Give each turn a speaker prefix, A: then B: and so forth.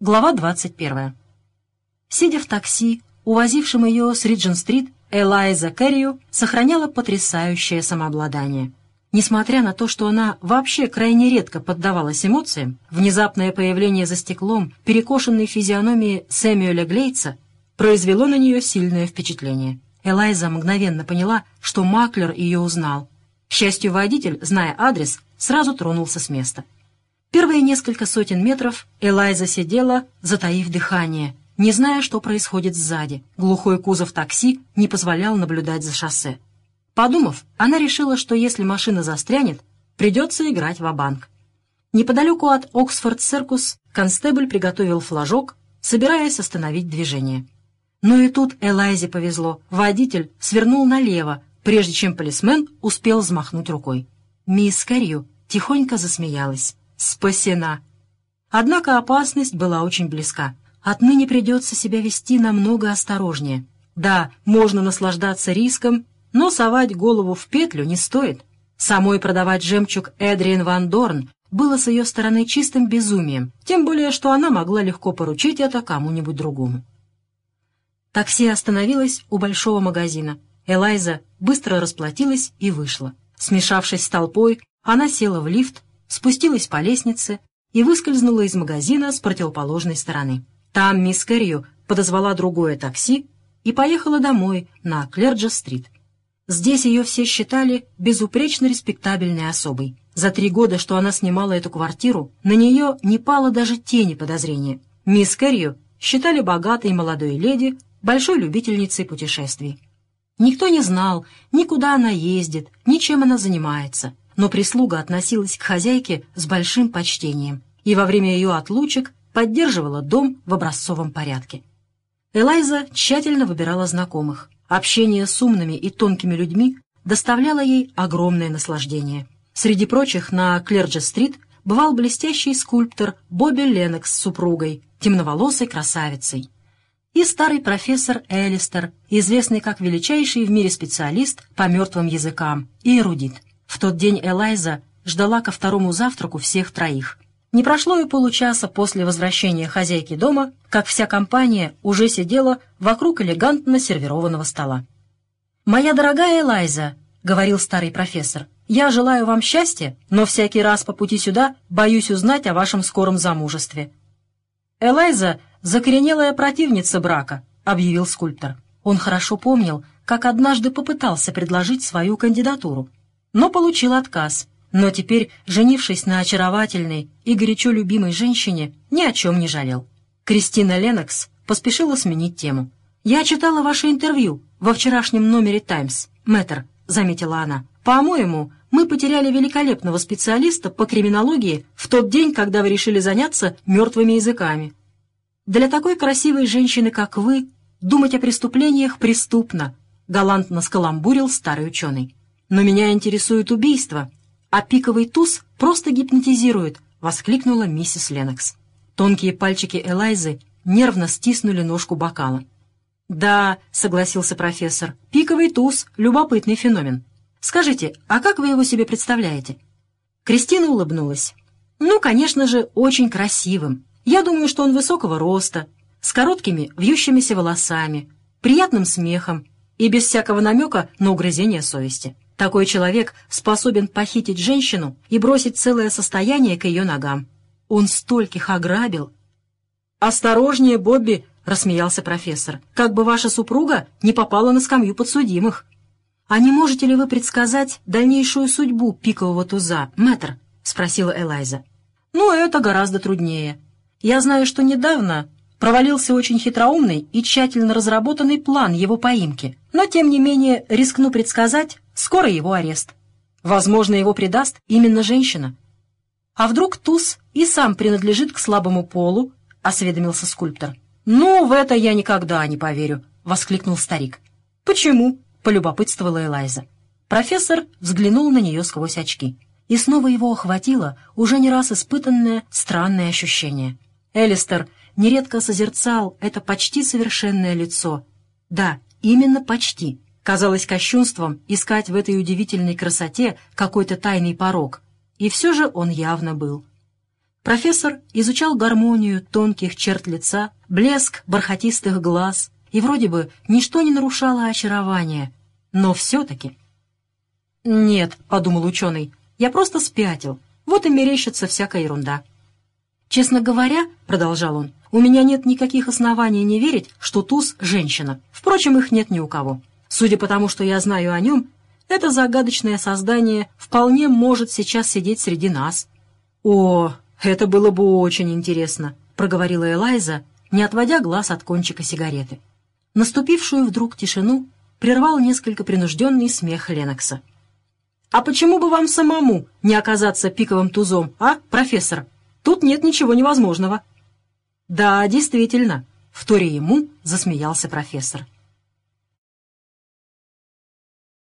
A: Глава 21. Сидя в такси, увозившем ее с Риджин-стрит, Элайза Кэррию сохраняла потрясающее самообладание. Несмотря на то, что она вообще крайне редко поддавалась эмоциям, внезапное появление за стеклом перекошенной физиономии Сэмюэля Глейца произвело на нее сильное впечатление. Элайза мгновенно поняла, что Маклер ее узнал. К счастью, водитель, зная адрес, сразу тронулся с места — Первые несколько сотен метров Элайза сидела, затаив дыхание, не зная, что происходит сзади. Глухой кузов такси не позволял наблюдать за шоссе. Подумав, она решила, что если машина застрянет, придется играть в банк Неподалеку от Оксфорд-Серкус констебль приготовил флажок, собираясь остановить движение. Но и тут Элайзе повезло. Водитель свернул налево, прежде чем полисмен успел взмахнуть рукой. Мисс Кэррию тихонько засмеялась спасена. Однако опасность была очень близка. Отныне придется себя вести намного осторожнее. Да, можно наслаждаться риском, но совать голову в петлю не стоит. Самой продавать жемчуг Эдриен Ван Дорн было с ее стороны чистым безумием, тем более, что она могла легко поручить это кому-нибудь другому. Такси остановилось у большого магазина. Элайза быстро расплатилась и вышла. Смешавшись с толпой, она села в лифт спустилась по лестнице и выскользнула из магазина с противоположной стороны. Там мисс Кэррию подозвала другое такси и поехала домой на Клерджа-стрит. Здесь ее все считали безупречно респектабельной особой. За три года, что она снимала эту квартиру, на нее не пало даже тени подозрения. Мисс Кэррию считали богатой молодой леди, большой любительницей путешествий. Никто не знал, ни куда она ездит, ни чем она занимается но прислуга относилась к хозяйке с большим почтением и во время ее отлучек поддерживала дом в образцовом порядке. Элайза тщательно выбирала знакомых. Общение с умными и тонкими людьми доставляло ей огромное наслаждение. Среди прочих на Клерджи-стрит бывал блестящий скульптор Бобби Ленокс с супругой, темноволосой красавицей, и старый профессор Элистер, известный как величайший в мире специалист по мертвым языкам и эрудит. В тот день Элайза ждала ко второму завтраку всех троих. Не прошло и получаса после возвращения хозяйки дома, как вся компания уже сидела вокруг элегантно сервированного стола. «Моя дорогая Элайза», — говорил старый профессор, — «я желаю вам счастья, но всякий раз по пути сюда боюсь узнать о вашем скором замужестве». «Элайза — закоренелая противница брака», — объявил скульптор. Он хорошо помнил, как однажды попытался предложить свою кандидатуру, но получил отказ. Но теперь, женившись на очаровательной и горячо любимой женщине, ни о чем не жалел. Кристина Ленокс поспешила сменить тему. «Я читала ваше интервью во вчерашнем номере «Таймс», мэтр», — заметила она. «По-моему, мы потеряли великолепного специалиста по криминологии в тот день, когда вы решили заняться мертвыми языками. Для такой красивой женщины, как вы, думать о преступлениях преступно», — галантно скаламбурил старый ученый. «Но меня интересует убийство, а пиковый туз просто гипнотизирует», — воскликнула миссис Ленокс. Тонкие пальчики Элайзы нервно стиснули ножку бокала. «Да», — согласился профессор, — «пиковый туз — любопытный феномен. Скажите, а как вы его себе представляете?» Кристина улыбнулась. «Ну, конечно же, очень красивым. Я думаю, что он высокого роста, с короткими вьющимися волосами, приятным смехом и без всякого намека на угрызение совести. Такой человек способен похитить женщину и бросить целое состояние к ее ногам. Он стольких ограбил. «Осторожнее, Бобби!» — рассмеялся профессор. «Как бы ваша супруга не попала на скамью подсудимых». «А не можете ли вы предсказать дальнейшую судьбу пикового туза, мэтр?» — спросила Элайза. «Ну, это гораздо труднее. Я знаю, что недавно провалился очень хитроумный и тщательно разработанный план его поимки, но, тем не менее, рискну предсказать, Скоро его арест. Возможно, его предаст именно женщина. А вдруг туз и сам принадлежит к слабому полу, — осведомился скульптор. «Ну, в это я никогда не поверю», — воскликнул старик. «Почему?» — полюбопытствовала Элайза. Профессор взглянул на нее сквозь очки. И снова его охватило уже не раз испытанное странное ощущение. Элистер нередко созерцал это почти совершенное лицо. Да, именно почти. Казалось кощунством искать в этой удивительной красоте какой-то тайный порог, и все же он явно был. Профессор изучал гармонию тонких черт лица, блеск бархатистых глаз, и вроде бы ничто не нарушало очарование, но все-таки... «Нет», — подумал ученый, — «я просто спятил, вот и мерещится всякая ерунда». «Честно говоря», — продолжал он, — «у меня нет никаких оснований не верить, что Туз — женщина. Впрочем, их нет ни у кого. Судя по тому, что я знаю о нем, это загадочное создание вполне может сейчас сидеть среди нас». «О, это было бы очень интересно», — проговорила Элайза, не отводя глаз от кончика сигареты. Наступившую вдруг тишину прервал несколько принужденный смех Ленокса. «А почему бы вам самому не оказаться пиковым тузом, а, профессор?» Тут нет ничего невозможного». «Да, действительно», — вторе ему засмеялся профессор.